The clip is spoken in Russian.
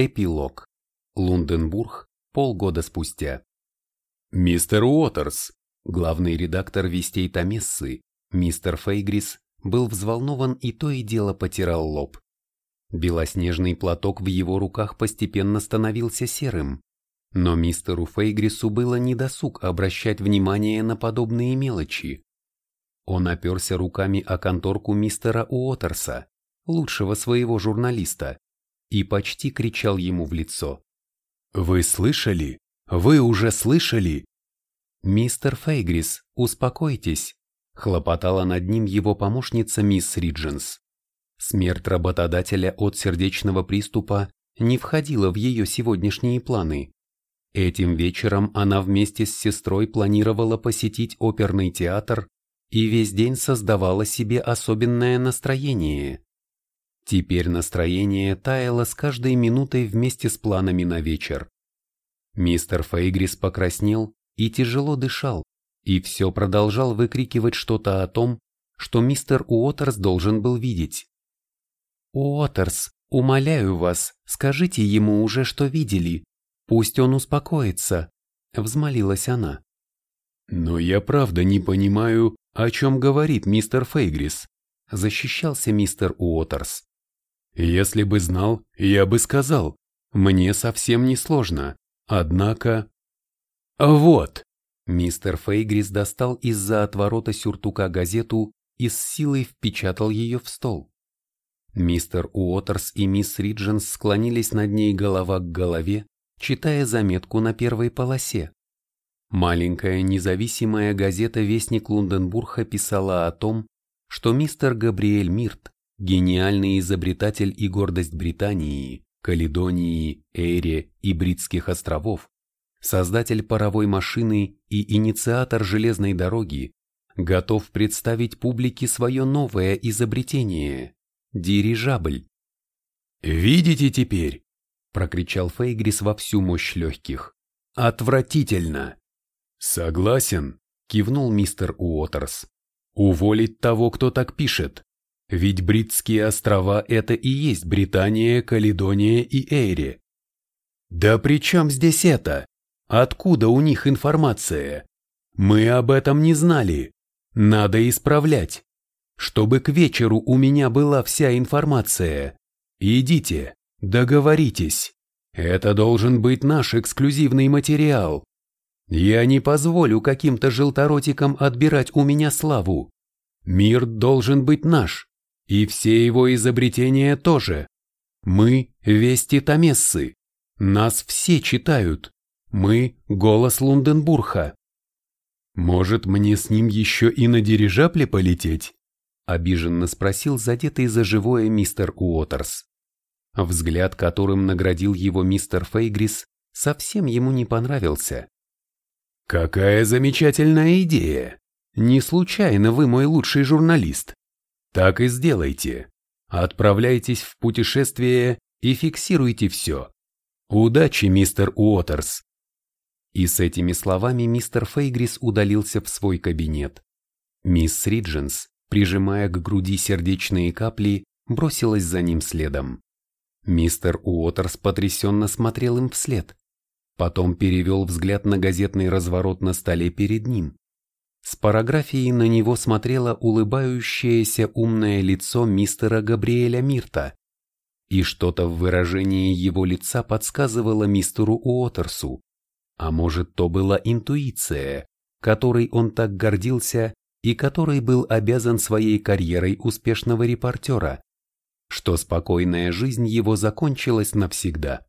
Эпилог. Лунденбург. Полгода спустя. Мистер Уотерс, главный редактор «Вестей Томессы», мистер Фейгрис, был взволнован и то и дело потирал лоб. Белоснежный платок в его руках постепенно становился серым, но мистеру Фейгрису было недосуг обращать внимание на подобные мелочи. Он оперся руками о конторку мистера Уотерса, лучшего своего журналиста, и почти кричал ему в лицо. «Вы слышали? Вы уже слышали?» «Мистер Фейгрис, успокойтесь», — хлопотала над ним его помощница мисс Ридженс. Смерть работодателя от сердечного приступа не входила в ее сегодняшние планы. Этим вечером она вместе с сестрой планировала посетить оперный театр и весь день создавала себе особенное настроение. Теперь настроение таяло с каждой минутой вместе с планами на вечер. Мистер Фейгрис покраснел и тяжело дышал, и все продолжал выкрикивать что-то о том, что мистер Уотерс должен был видеть. «Уотерс, умоляю вас, скажите ему уже, что видели. Пусть он успокоится», — взмолилась она. «Но я правда не понимаю, о чем говорит мистер Фейгрис», — защищался мистер Уотерс. Если бы знал, я бы сказал, мне совсем не сложно, однако... Вот! Мистер Фейгрис достал из-за отворота сюртука газету и с силой впечатал ее в стол. Мистер Уотерс и мисс Ридженс склонились над ней голова к голове, читая заметку на первой полосе. Маленькая независимая газета «Вестник Лунденбурга» писала о том, что мистер Габриэль Мирт гениальный изобретатель и гордость Британии, Каледонии, Эйре и Бритских островов, создатель паровой машины и инициатор железной дороги, готов представить публике свое новое изобретение – дирижабль. «Видите теперь?» – прокричал Фейгрис во всю мощь легких. «Отвратительно!» «Согласен», – кивнул мистер Уотерс. «Уволить того, кто так пишет. Ведь Бритские острова – это и есть Британия, Каледония и Эйри. Да при чем здесь это? Откуда у них информация? Мы об этом не знали. Надо исправлять. Чтобы к вечеру у меня была вся информация. Идите, договоритесь. Это должен быть наш эксклюзивный материал. Я не позволю каким-то желторотикам отбирать у меня славу. Мир должен быть наш. И все его изобретения тоже. Мы – вести Томессы. Нас все читают. Мы – голос Лунденбурга. Может, мне с ним еще и на дирижабле полететь? Обиженно спросил задетый за живое мистер Уотерс. Взгляд, которым наградил его мистер Фейгрис, совсем ему не понравился. «Какая замечательная идея! Не случайно вы мой лучший журналист. Так и сделайте. Отправляйтесь в путешествие и фиксируйте все. Удачи, мистер Уотерс. И с этими словами мистер Фейгрис удалился в свой кабинет. Мисс Ридженс, прижимая к груди сердечные капли, бросилась за ним следом. Мистер Уотерс потрясенно смотрел им вслед. Потом перевел взгляд на газетный разворот на столе перед ним. С параграфией на него смотрело улыбающееся умное лицо мистера Габриэля Мирта, и что-то в выражении его лица подсказывало мистеру Уотерсу, а может то была интуиция, которой он так гордился и который был обязан своей карьерой успешного репортера, что спокойная жизнь его закончилась навсегда.